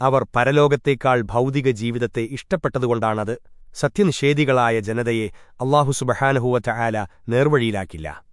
അവർ പരലോകത്തേക്കാൾ ഭൗതിക ജീവിതത്തെ ഇഷ്ടപ്പെട്ടതുകൊണ്ടാണത് സത്യനിഷേധികളായ ജനതയെ അള്ളാഹു സുബഹാനഹൂവറ്റ ആല നേർവഴിയിലാക്കില്ല.